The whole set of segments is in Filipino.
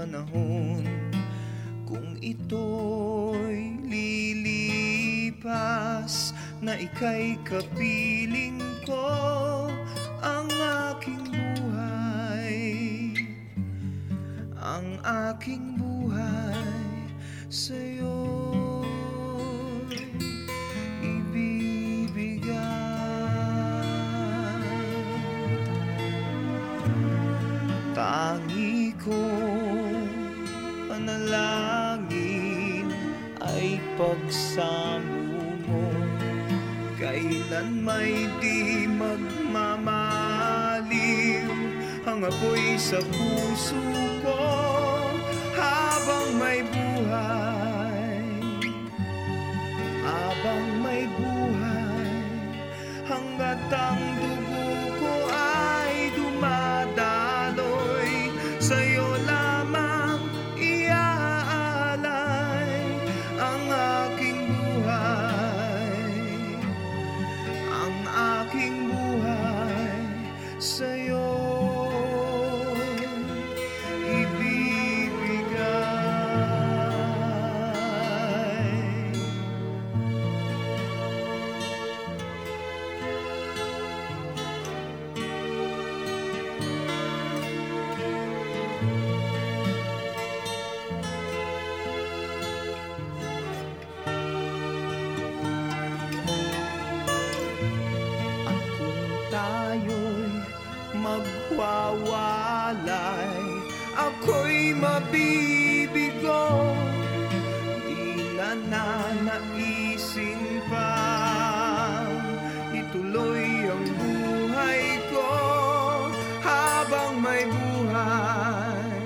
panahon Kung ito'y lilipas Na ika'y kapiling ko Ang aking buhay. Ang aking buhay sa'yo. Ibibigay. Tangi kong panalangin ay pagsamo mo. Kailan may di magmamaliw Ang apoy sa puso ko Habang may buhay? Habang may buhay Hanggat ang dugo magwawalay. Ako'y mabibigo Di na nanaisin pa. Ituloy ang buhay ko Habang may buhay.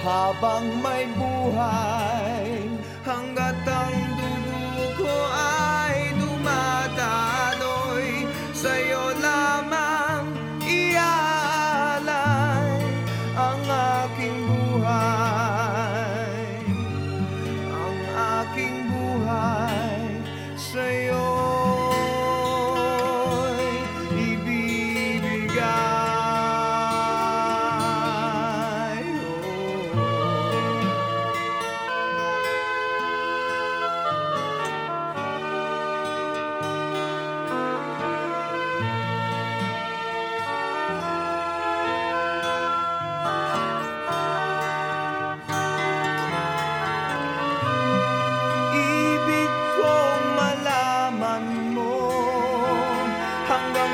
Habang may buhay Hanggat ang dugo ko ay dumadaloy Sa'yo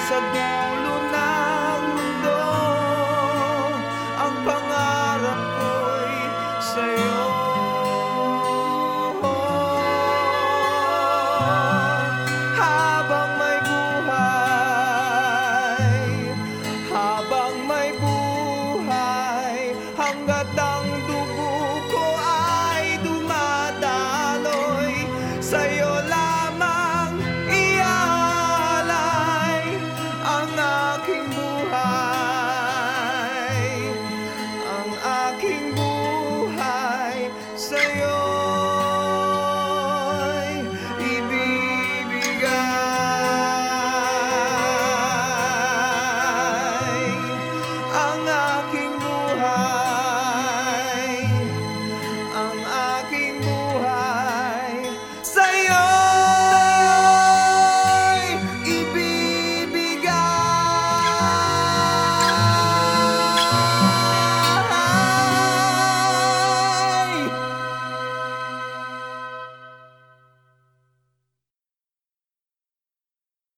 so down